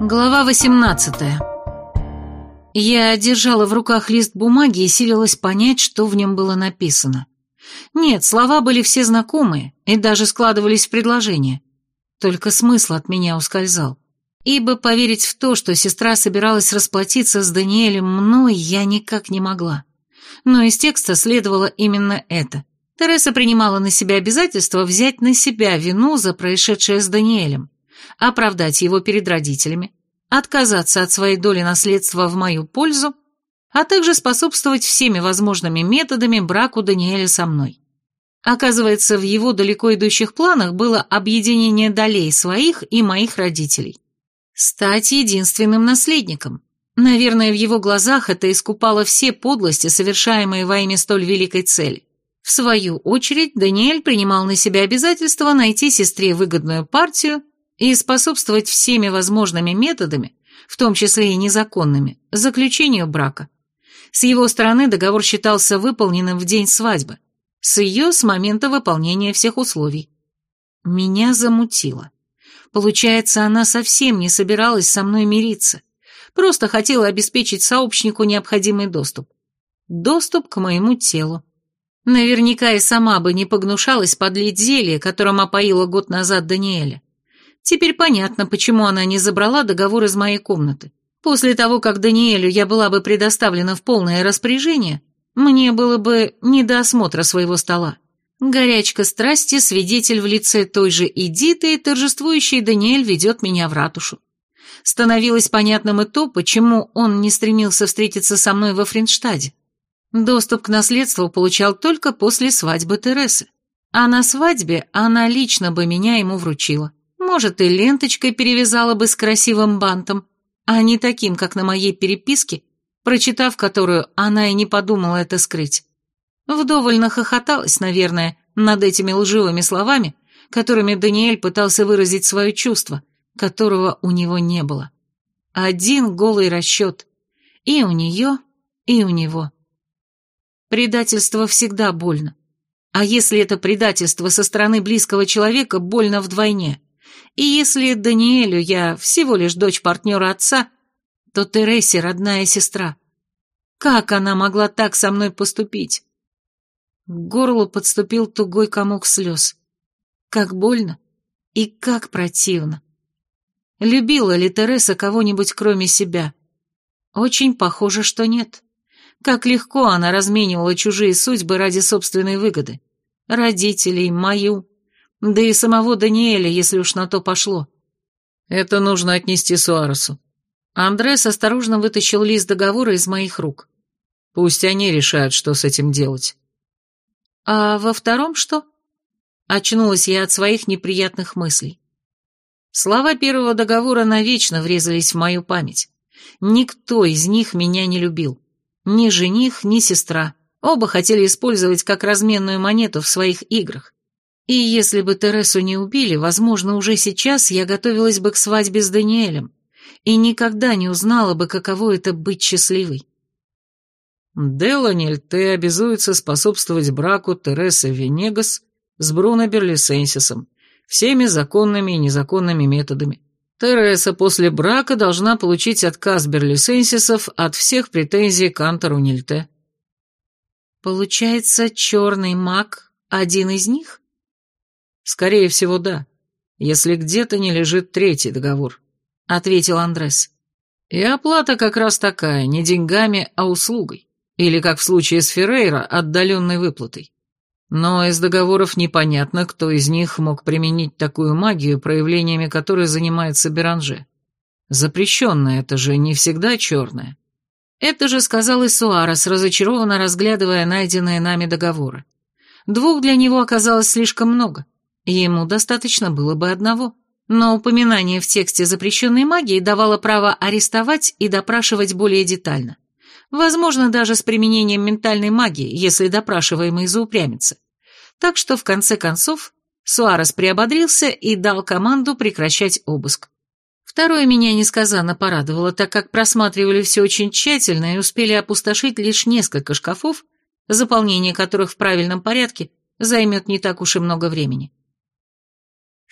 Глава 18 Я держала в руках лист бумаги и силилась понять, что в нем было написано. Нет, слова были все знакомые и даже складывались в предложение. Только смысл от меня ускользал. Ибо поверить в то, что сестра собиралась расплатиться с Даниэлем мной, я никак не могла. Но из текста следовало именно это. Тереса принимала на себя обязательство взять на себя вину за происшедшее с Даниэлем, оправдать его перед родителями, отказаться от своей доли наследства в мою пользу, а также способствовать всеми возможными методами браку Даниэля со мной. Оказывается, в его далеко идущих планах было объединение долей своих и моих родителей. Стать единственным наследником. Наверное, в его глазах это искупало все подлости, совершаемые во имя столь великой цели. В свою очередь, Даниэль принимал на себя обязательство найти сестре выгодную партию и способствовать всеми возможными методами, в том числе и незаконными, заключению брака. С его стороны договор считался выполненным в день свадьбы, с ее с момента выполнения всех условий. Меня замутило. Получается, она совсем не собиралась со мной мириться, просто хотела обеспечить сообщнику необходимый доступ. Доступ к моему телу. Наверняка и сама бы не погнушалась подлить зелье, которым опоила год назад Даниэля. Теперь понятно, почему она не забрала договор из моей комнаты. После того, как Даниэлю я была бы предоставлена в полное распоряжение, мне было бы не до осмотра своего стола. Горячка страсти, свидетель в лице той же Эдиты, торжествующий Даниэль ведет меня в ратушу. Становилось понятным и то, почему он не стремился встретиться со мной во Фринштаде. Доступ к наследству получал только после свадьбы Тересы. А на свадьбе она лично бы меня ему вручила. Может, и ленточкой перевязала бы с красивым бантом, а не таким, как на моей переписке, прочитав которую, она и не подумала это скрыть. Вдоволь нахохоталась, наверное, над этими лживыми словами, которыми Даниэль пытался выразить свое чувство, которого у него не было. Один голый расчет. И у нее, и у него. Предательство всегда больно. А если это предательство со стороны близкого человека, больно вдвойне. И если Даниэлю я всего лишь дочь партнера отца, то Тересе родная сестра. Как она могла так со мной поступить? К горлу подступил тугой комок слез. Как больно и как противно. Любила ли Тереса кого-нибудь кроме себя? Очень похоже, что нет. Как легко она разменивала чужие судьбы ради собственной выгоды. Родителей, мою, да и самого Даниэля, если уж на то пошло. Это нужно отнести Суаресу. Андрес осторожно вытащил лист договора из моих рук. Пусть они решают, что с этим делать. А во втором что? Очнулась я от своих неприятных мыслей. Слова первого договора навечно врезались в мою память. Никто из них меня не любил. Ни жених, ни сестра. Оба хотели использовать как разменную монету в своих играх. И если бы Тересу не убили, возможно, уже сейчас я готовилась бы к свадьбе с Даниэлем и никогда не узнала бы, каково это быть счастливой. Деланель, ты обязуется способствовать браку Тересы Венегас с Бруно Берлисенсисом всеми законными и незаконными методами. Тереса после брака должна получить отказ Берлисенсисов от всех претензий к Антору Нильте. Получается, черный маг один из них? Скорее всего, да, если где-то не лежит третий договор, ответил Андрес. И оплата как раз такая, не деньгами, а услугой. Или, как в случае с Феррейро, отдаленной выплатой. Но из договоров непонятно, кто из них мог применить такую магию, проявлениями которой занимается Беранже. Запрещенная это же не всегда черная. Это же сказал и Суарес, разочарованно разглядывая найденные нами договоры. Двух для него оказалось слишком много. Ему достаточно было бы одного. Но упоминание в тексте запрещенной магии давало право арестовать и допрашивать более детально. Возможно, даже с применением ментальной магии, если допрашиваемый заупрямится. Так что, в конце концов, Суарес приободрился и дал команду прекращать обыск. Второе меня несказанно порадовало, так как просматривали все очень тщательно и успели опустошить лишь несколько шкафов, заполнение которых в правильном порядке займет не так уж и много времени.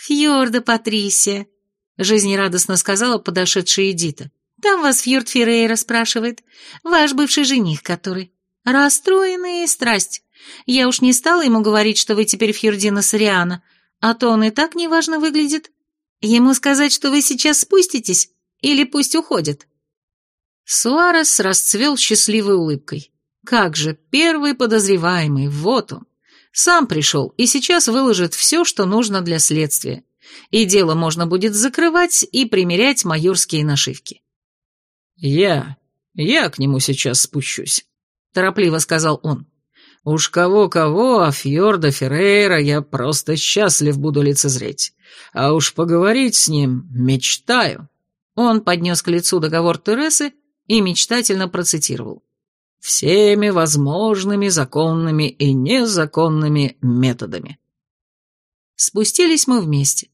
«Фьорда, Патрисия, — жизнерадостно сказала подошедшая Эдита. «Там вас Фьюрд Феррейра спрашивает. Ваш бывший жених который. Расстроенный страсть. Я уж не стала ему говорить, что вы теперь Фьюрдина Сориана, а то он и так неважно выглядит. Ему сказать, что вы сейчас спуститесь, или пусть уходит?» Суарес расцвел счастливой улыбкой. «Как же, первый подозреваемый, вот он. Сам пришел и сейчас выложит все, что нужно для следствия. И дело можно будет закрывать и примерять майорские нашивки». «Я, я к нему сейчас спущусь», — торопливо сказал он. Уж кого-кого, а Фьорда Феррейра я просто счастлив буду лицезреть. А уж поговорить с ним мечтаю». Он поднес к лицу договор Тересы и мечтательно процитировал. «Всеми возможными законными и незаконными методами». Спустились мы вместе.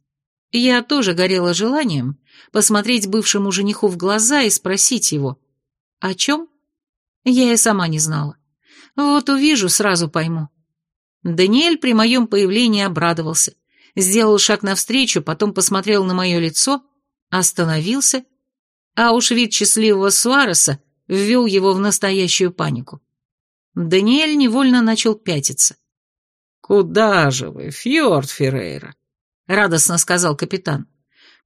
Я тоже горела желанием посмотреть бывшему жениху в глаза и спросить его, о чем? Я и сама не знала. Вот увижу, сразу пойму. Даниэль при моем появлении обрадовался, сделал шаг навстречу, потом посмотрел на мое лицо, остановился, а уж вид счастливого Суареса ввел его в настоящую панику. Даниэль невольно начал пятиться. «Куда же вы, Фьорд Феррейра?» — радостно сказал капитан.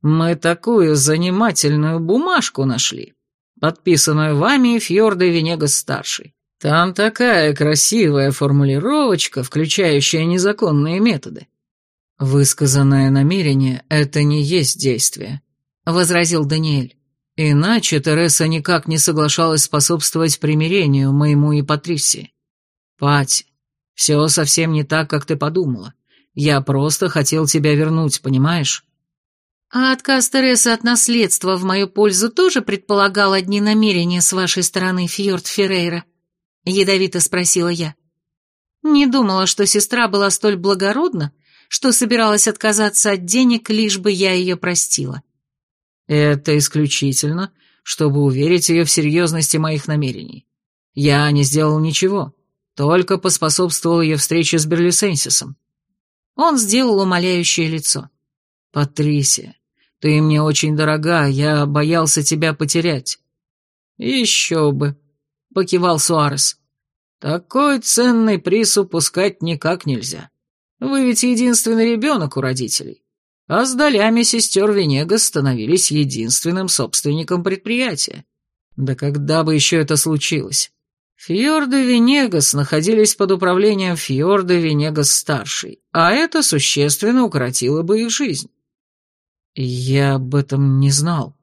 «Мы такую занимательную бумажку нашли, подписанную вами Фьордой Венегас-старший. Там такая красивая формулировочка, включающая незаконные методы. Высказанное намерение — это не есть действие, — возразил Даниэль. Иначе Тереса никак не соглашалась способствовать примирению моему и Патрисии. Пати, все совсем не так, как ты подумала. Я просто хотел тебя вернуть, понимаешь? А отказ Тересы от наследства в мою пользу тоже предполагал одни намерения с вашей стороны, Фьорд Феррейра? — ядовито спросила я. Не думала, что сестра была столь благородна, что собиралась отказаться от денег, лишь бы я ее простила. «Это исключительно, чтобы уверить ее в серьезности моих намерений. Я не сделал ничего, только поспособствовал ее встрече с Берлисенсисом». Он сделал умоляющее лицо. «Патрисия, ты мне очень дорога, я боялся тебя потерять». «Еще бы», — покивал Суарес. «Такой ценный приз упускать никак нельзя. Вы ведь единственный ребенок у родителей, а с долями сестер Венегас становились единственным собственником предприятия. Да когда бы еще это случилось?» Фьорды Венегас находились под управлением Фьорда Венегас-старший, а это существенно укоротило бы их жизнь. Я об этом не знал.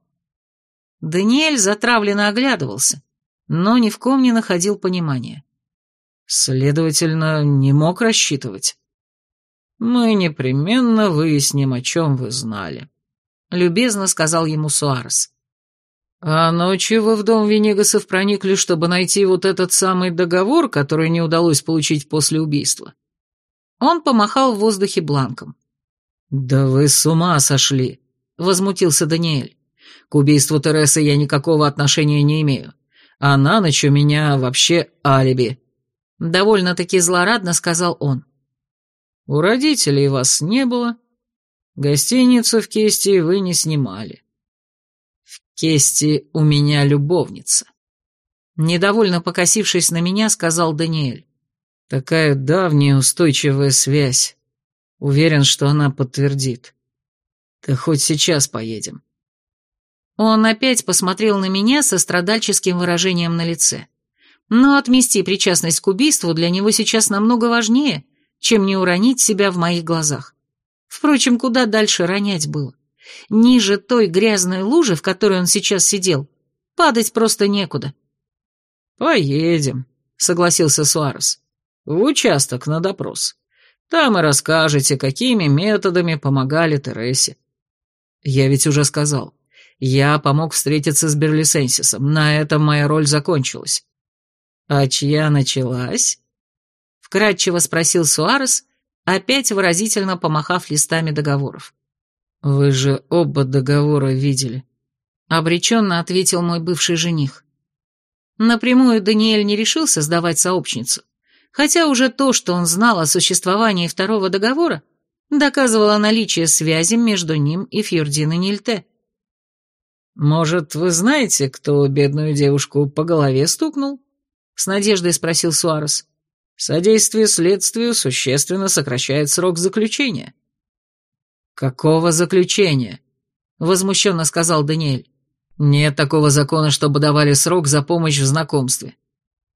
Даниэль затравленно оглядывался, но ни в ком не находил понимания. Следовательно, не мог рассчитывать. Мы непременно выясним, о чем вы знали, — любезно сказал ему Суарес. А ночью вы в дом Венегасов проникли, чтобы найти вот этот самый договор, который не удалось получить после убийства. Он помахал в воздухе бланком. «Да вы с ума сошли!» — возмутился Даниэль. «К убийству Тересы я никакого отношения не имею а на ночь у меня вообще алиби», — довольно-таки злорадно сказал он. «У родителей вас не было, гостиницу в Кесте вы не снимали. В Кесте у меня любовница». Недовольно покосившись на меня, сказал Даниэль. «Такая давняя устойчивая связь. Уверен, что она подтвердит. Да хоть сейчас поедем. Он опять посмотрел на меня со страдальческим выражением на лице. Но отмести причастность к убийству для него сейчас намного важнее, чем не уронить себя в моих глазах. Впрочем, куда дальше ронять было? Ниже той грязной лужи, в которой он сейчас сидел, падать просто некуда. «Поедем», — согласился Суарес. «В участок на допрос. Там и расскажете, какими методами помогали Тересе». «Я ведь уже сказал, я помог встретиться с Берлисенсисом. На этом моя роль закончилась. А чья началась? Вкратчиво спросил Суарес, опять выразительно помахав листами договоров. Вы же оба договора видели. Обреченно ответил мой бывший жених. Напрямую Даниэль не решился сдавать сообщницу, хотя уже то, что он знал о существовании второго договора, доказывало наличие связи между ним и Фьординой Нильте. «Может, вы знаете, кто бедную девушку по голове стукнул?» — с надеждой спросил Суарес. «Содействие следствию существенно сокращает срок заключения». «Какого заключения?» — возмущенно сказал Даниэль. «Нет такого закона, чтобы давали срок за помощь в знакомстве.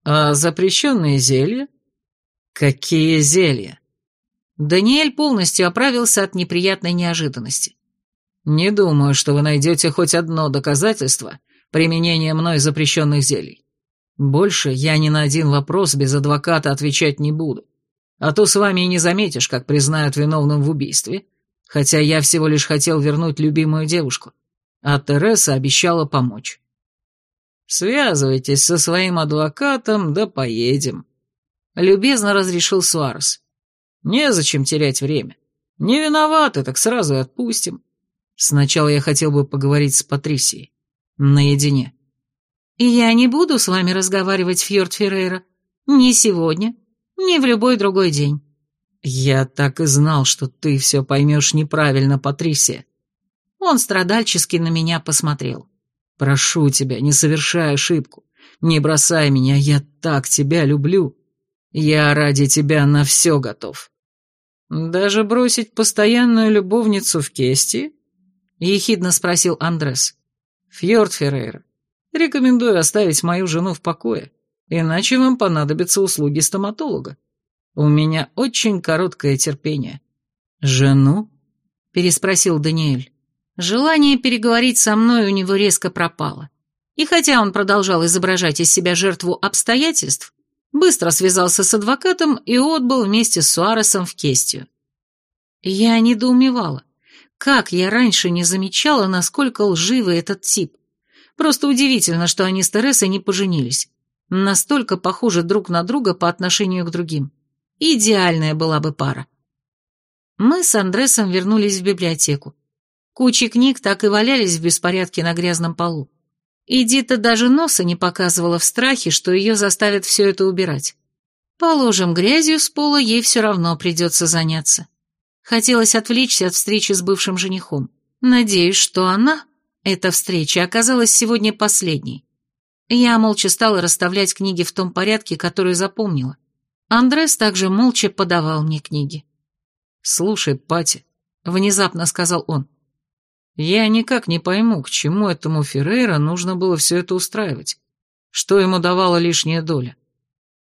А запрещенные зелья?» «Какие зелья?» Даниэль полностью оправился от неприятной неожиданности. Не думаю, что вы найдете хоть одно доказательство применения мной запрещенных зелий. Больше я ни на один вопрос без адвоката отвечать не буду. А то с вами и не заметишь, как признают виновным в убийстве, хотя я всего лишь хотел вернуть любимую девушку, а Тереса обещала помочь. Связывайтесь со своим адвокатом, да поедем. Любезно разрешил Суарес. Незачем терять время. Не виноваты, так сразу и отпустим. Сначала я хотел бы поговорить с Патрисией. Наедине. И я не буду с вами разговаривать, Фьорд Феррейра. Ни сегодня, ни в любой другой день. Я так и знал, что ты все поймешь неправильно, Патрисия. Он страдальчески на меня посмотрел. Прошу тебя, не совершай ошибку. Не бросай меня, я так тебя люблю. Я ради тебя на все готов. Даже бросить постоянную любовницу в кести ехидно спросил Андрес. «Фьорд Феррейра, рекомендую оставить мою жену в покое, иначе вам понадобятся услуги стоматолога. У меня очень короткое терпение». «Жену?» — переспросил Даниэль. Желание переговорить со мной у него резко пропало. И хотя он продолжал изображать из себя жертву обстоятельств, быстро связался с адвокатом и отбыл вместе с Суаресом в Кестию. Я недоумевала. Как я раньше не замечала, насколько лживый этот тип. Просто удивительно, что они с Тересой не поженились. Настолько похожи друг на друга по отношению к другим. Идеальная была бы пара. Мы с Андресом вернулись в библиотеку. Кучи книг так и валялись в беспорядке на грязном полу. Эдита даже носа не показывала в страхе, что ее заставят все это убирать. Положим, грязью с пола ей все равно придется заняться. Хотелось отвлечься от встречи с бывшим женихом. Надеюсь, что она, эта встреча, оказалась сегодня последней. Я молча стала расставлять книги в том порядке, который запомнила. Андрес также молча подавал мне книги. «Слушай, Пати», — внезапно сказал он, — «я никак не пойму, к чему этому Феррейра нужно было все это устраивать. Что ему давала лишняя доля?»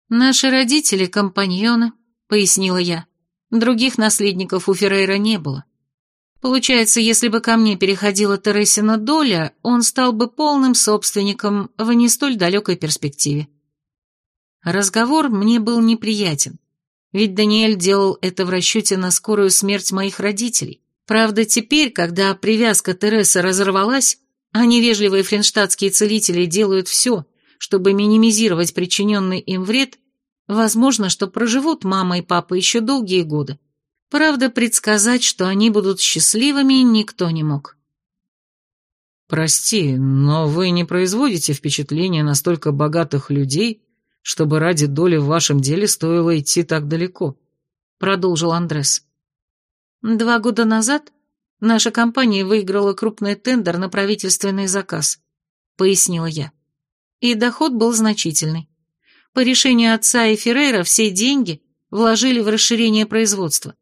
«Наши родители — компаньоны», — пояснила я. Других наследников у Феррейра не было. Получается, если бы ко мне переходила Тересина доля, он стал бы полным собственником в не столь далекой перспективе. Разговор мне был неприятен, ведь Даниэль делал это в расчете на скорую смерть моих родителей. Правда, теперь, когда привязка Тересы разорвалась, а невежливые френштадтские целители делают все, чтобы минимизировать причиненный им вред, Возможно, что проживут мама и папа еще долгие годы. Правда, предсказать, что они будут счастливыми, никто не мог. «Прости, но вы не производите впечатления настолько богатых людей, чтобы ради доли в вашем деле стоило идти так далеко», — продолжил Андрес. «Два года назад наша компания выиграла крупный тендер на правительственный заказ», — пояснила я. «И доход был значительный. По решению отца и Феррейра все деньги вложили в расширение производства.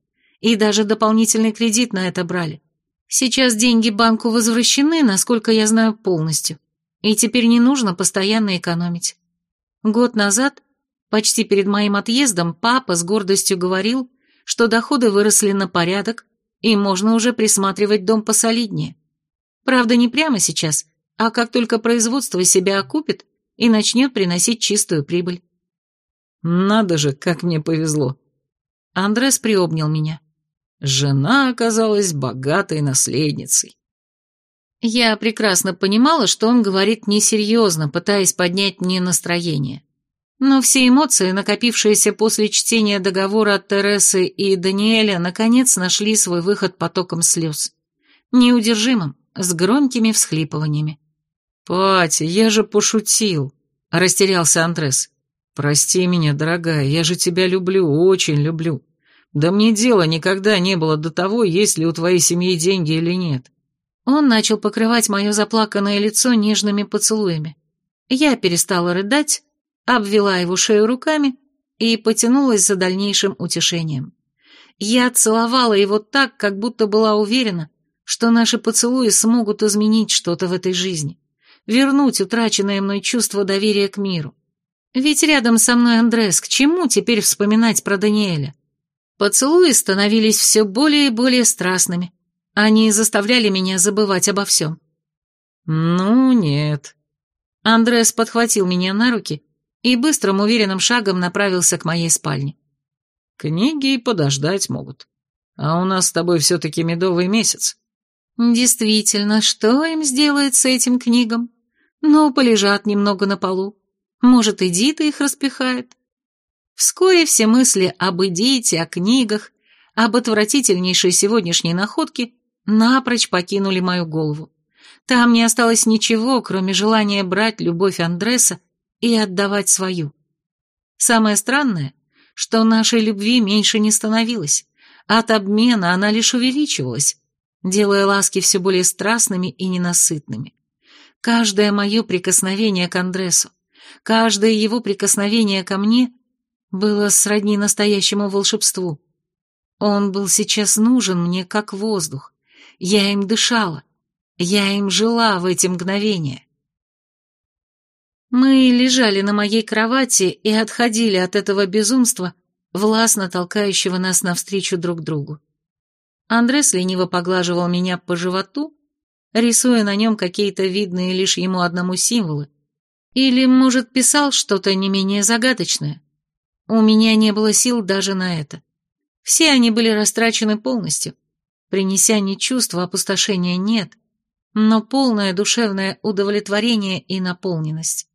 И даже дополнительный кредит на это брали. Сейчас деньги банку возвращены, насколько я знаю, полностью. И теперь не нужно постоянно экономить. Год назад, почти перед моим отъездом, папа с гордостью говорил, что доходы выросли на порядок, и можно уже присматривать дом посолиднее. Правда, не прямо сейчас, а как только производство себя окупит, и начнет приносить чистую прибыль. Надо же, как мне повезло. Андрес приобнял меня. Жена оказалась богатой наследницей. Я прекрасно понимала, что он говорит несерьезно, пытаясь поднять мне настроение. Но все эмоции, накопившиеся после чтения договора от Тересы и Даниэля, наконец нашли свой выход потоком слез. Неудержимым, с громкими всхлипываниями. «Пати, я же пошутил», — растерялся Андрес. «Прости меня, дорогая, я же тебя люблю, очень люблю. Да мне дела никогда не было до того, есть ли у твоей семьи деньги или нет. Он начал покрывать мое заплаканное лицо нежными поцелуями. Я перестала рыдать, обвела его шею руками и потянулась за дальнейшим утешением. Я целовала его так, как будто была уверена, что наши поцелуи смогут изменить что-то в этой жизни, вернуть утраченное мной чувство доверия к миру. Ведь рядом со мной Андрес, к чему теперь вспоминать про Даниэля? Поцелуи становились все более и более страстными. Они заставляли меня забывать обо всем. «Ну, нет». Андрес подхватил меня на руки и быстрым уверенным шагом направился к моей спальне. «Книги подождать могут. А у нас с тобой все-таки медовый месяц». «Действительно, что им сделает с этим книгам? Ну, полежат немного на полу. Может, и Дита их распихает». Вскоре все мысли об Эдите, о книгах, об отвратительнейшей сегодняшней находке напрочь покинули мою голову. Там не осталось ничего, кроме желания брать любовь Андреса и отдавать свою. Самое странное, что нашей любви меньше не становилось. От обмена она лишь увеличивалась, делая ласки все более страстными и ненасытными. Каждое мое прикосновение к Андресу, каждое его прикосновение ко мне было сродни настоящему волшебству. Он был сейчас нужен мне как воздух. Я им дышала. Я им жила в эти мгновения. Мы лежали на моей кровати и отходили от этого безумства, властно толкающего нас навстречу друг другу. Андрес лениво поглаживал меня по животу, рисуя на нем какие-то видные лишь ему одному символы, или, может, писал что-то не менее загадочное. У меня не было сил даже на это. Все они были растрачены полностью, принеся не чувство опустошения нет, но полное душевное удовлетворение и наполненность.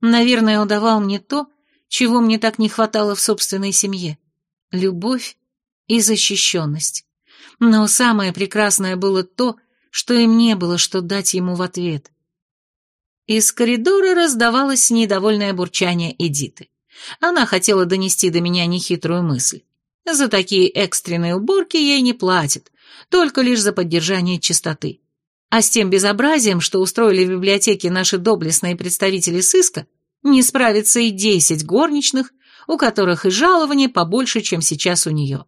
Наверное, он давал мне то, чего мне так не хватало в собственной семье — любовь и защищенность. Но самое прекрасное было то, что им не было, что дать ему в ответ. Из коридора раздавалось недовольное бурчание Эдиты. Она хотела донести до меня нехитрую мысль. За такие экстренные уборки ей не платят, только лишь за поддержание чистоты. А с тем безобразием, что устроили в библиотеке наши доблестные представители сыска, не справится и десять горничных, у которых и жалование побольше, чем сейчас у нее.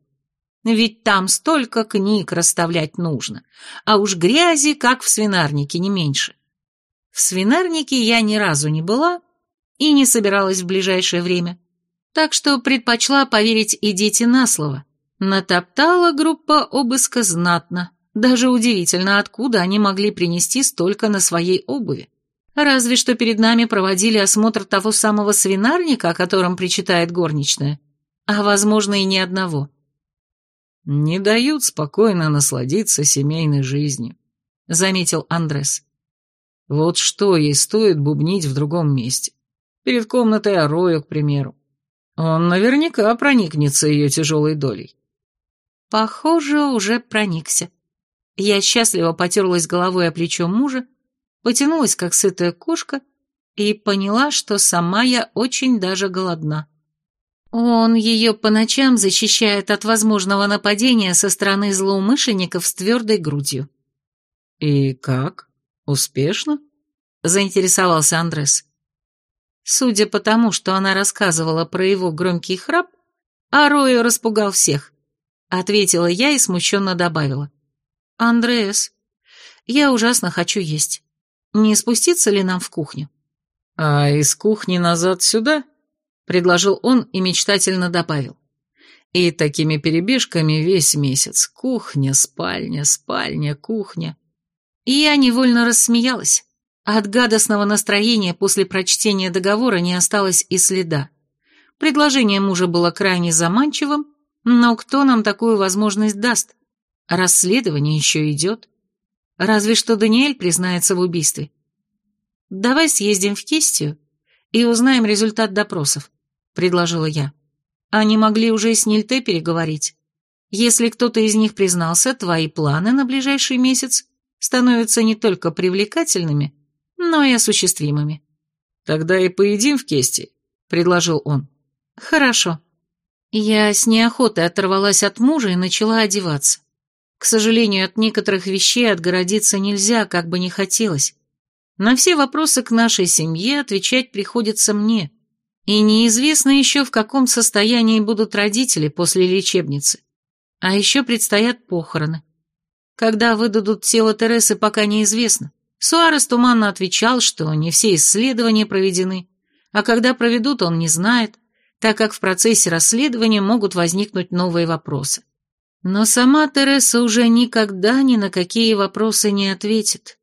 Ведь там столько книг расставлять нужно, а уж грязи, как в свинарнике, не меньше. В свинарнике я ни разу не была, и не собиралась в ближайшее время. Так что предпочла поверить идите на слово. Натоптала группа обыска знатно. Даже удивительно, откуда они могли принести столько на своей обуви. Разве что перед нами проводили осмотр того самого свинарника, о котором причитает горничная. А, возможно, и ни одного. «Не дают спокойно насладиться семейной жизнью», — заметил Андрес. «Вот что ей стоит бубнить в другом месте перед комнатой Ароя, к примеру. Он наверняка проникнется ее тяжелой долей. Похоже, уже проникся. Я счастливо потерлась головой о плечо мужа, потянулась, как сытая кошка, и поняла, что сама я очень даже голодна. Он ее по ночам защищает от возможного нападения со стороны злоумышленников с твердой грудью. «И как? Успешно?» — заинтересовался Андрес. Судя по тому, что она рассказывала про его громкий храп, Ароя распугал всех. Ответила я и смущенно добавила. «Андреас, я ужасно хочу есть. Не спуститься ли нам в кухню?» «А из кухни назад сюда?» — предложил он и мечтательно добавил. «И такими перебежками весь месяц. Кухня, спальня, спальня, кухня». И я невольно рассмеялась. От гадостного настроения после прочтения договора не осталось и следа. Предложение мужа было крайне заманчивым, но кто нам такую возможность даст? Расследование еще идет. Разве что Даниэль признается в убийстве. «Давай съездим в Кестию и узнаем результат допросов», — предложила я. Они могли уже с Нильте переговорить. Если кто-то из них признался, твои планы на ближайший месяц становятся не только привлекательными, но и осуществимыми. «Тогда и поедим в кесте», — предложил он. «Хорошо». Я с неохотой оторвалась от мужа и начала одеваться. К сожалению, от некоторых вещей отгородиться нельзя, как бы не хотелось. На все вопросы к нашей семье отвечать приходится мне. И неизвестно еще, в каком состоянии будут родители после лечебницы. А еще предстоят похороны. Когда выдадут тело Тересы, пока неизвестно. Суарес туманно отвечал, что не все исследования проведены, а когда проведут, он не знает, так как в процессе расследования могут возникнуть новые вопросы. Но сама Тереса уже никогда ни на какие вопросы не ответит.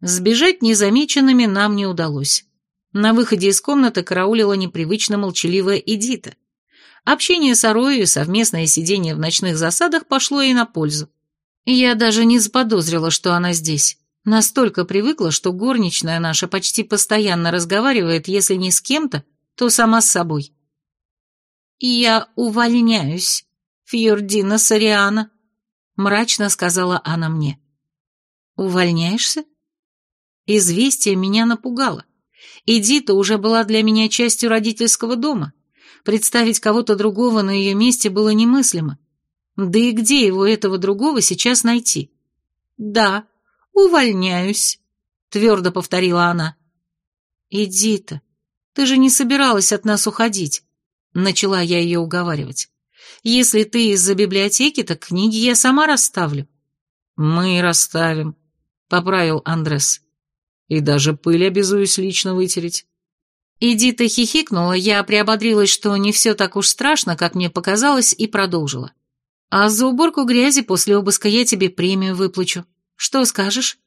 Сбежать незамеченными нам не удалось. На выходе из комнаты караулила непривычно молчаливая Эдита. Общение с Ароей и совместное сидение в ночных засадах пошло ей на пользу. Я даже не заподозрила, что она здесь. Настолько привыкла, что горничная наша почти постоянно разговаривает, если не с кем-то, то сама с собой. «Я увольняюсь», Фьордина Сариана», — мрачно сказала она мне. «Увольняешься?» Известие меня напугало. Эдита уже была для меня частью родительского дома. Представить кого-то другого на ее месте было немыслимо. Да и где его, этого другого, сейчас найти? «Да, увольняюсь», — твердо повторила она. «Эдита, ты же не собиралась от нас уходить», — начала я ее уговаривать. Если ты из-за библиотеки, так книги я сама расставлю». «Мы расставим», — поправил Андрес. «И даже пыль обязуюсь лично вытереть». Эдита хихикнула, я приободрилась, что не все так уж страшно, как мне показалось, и продолжила. «А за уборку грязи после обыска я тебе премию выплачу. Что скажешь?»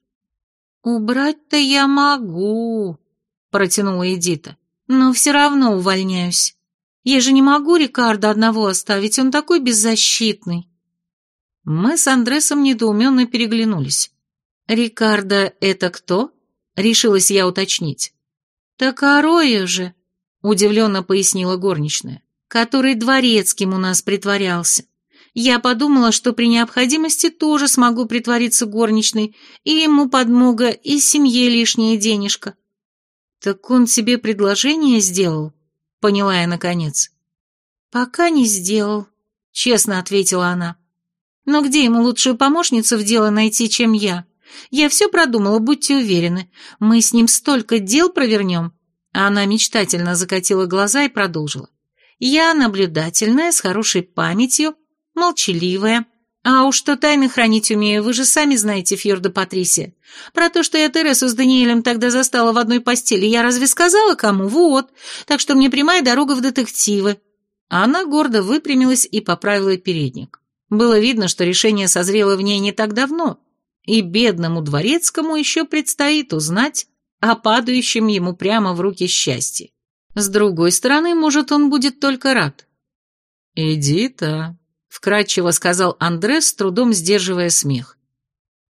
«Убрать-то я могу», — протянула Эдита, «но все равно увольняюсь». Я же не могу Рикардо одного оставить, он такой беззащитный. Мы с Андресом недоуменно переглянулись. «Рикардо — это кто?» — решилась я уточнить. «Так Ароя же», — удивленно пояснила горничная, «который дворецким у нас притворялся. Я подумала, что при необходимости тоже смогу притвориться горничной, и ему подмога, и семье лишняя денежка». «Так он себе предложение сделал?» поняла я наконец. «Пока не сделал», — честно ответила она. «Но где ему лучшую помощницу в дело найти, чем я? Я все продумала, будьте уверены. Мы с ним столько дел провернем». Она мечтательно закатила глаза и продолжила. «Я наблюдательная, с хорошей памятью, молчаливая, а уж что тайны хранить умею, вы же сами знаете, Фьорда Патрисия. Про то, что я Тересу с Даниэлем тогда застала в одной постели, я разве сказала кому? Вот. Так что мне прямая дорога в детективы. Она гордо выпрямилась и поправила передник. Было видно, что решение созрело в ней не так давно, и бедному дворецкому еще предстоит узнать о падающем ему прямо в руки счастье. С другой стороны, может, он будет только рад. «Иди-то», вкратчиво сказал Андре, с трудом сдерживая смех.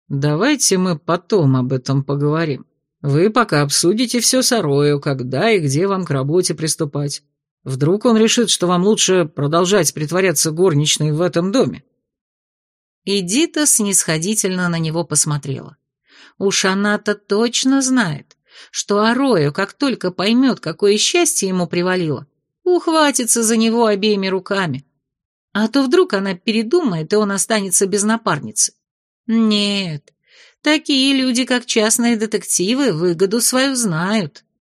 «Давайте мы потом об этом поговорим. Вы пока обсудите все с Арою, когда и где вам к работе приступать. Вдруг он решит, что вам лучше продолжать притворяться горничной в этом доме». Эдита снисходительно на него посмотрела. Уж она-то точно знает, что Арою, как только поймет, какое счастье ему привалило, ухватится за него обеими руками. А то вдруг она передумает, и он останется без напарницы. Нет, такие люди, как частные детективы, выгоду свою знают.